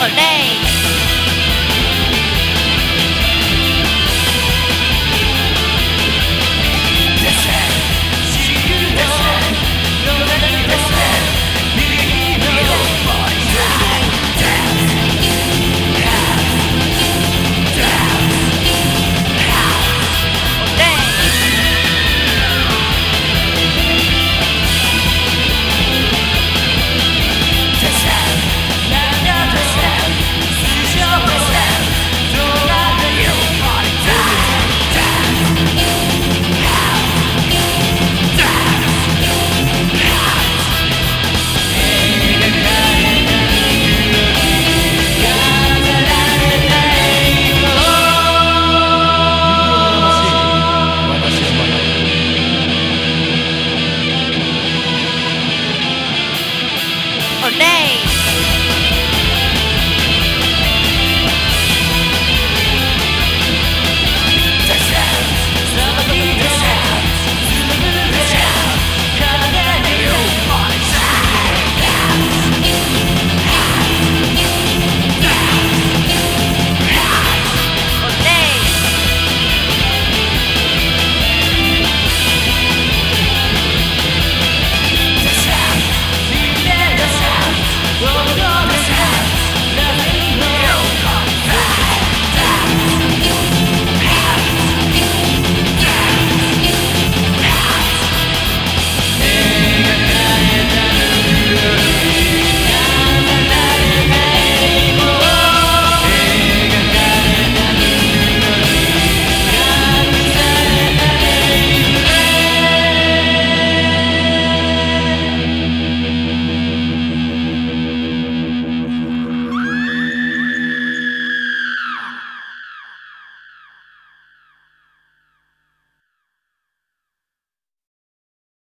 Olay!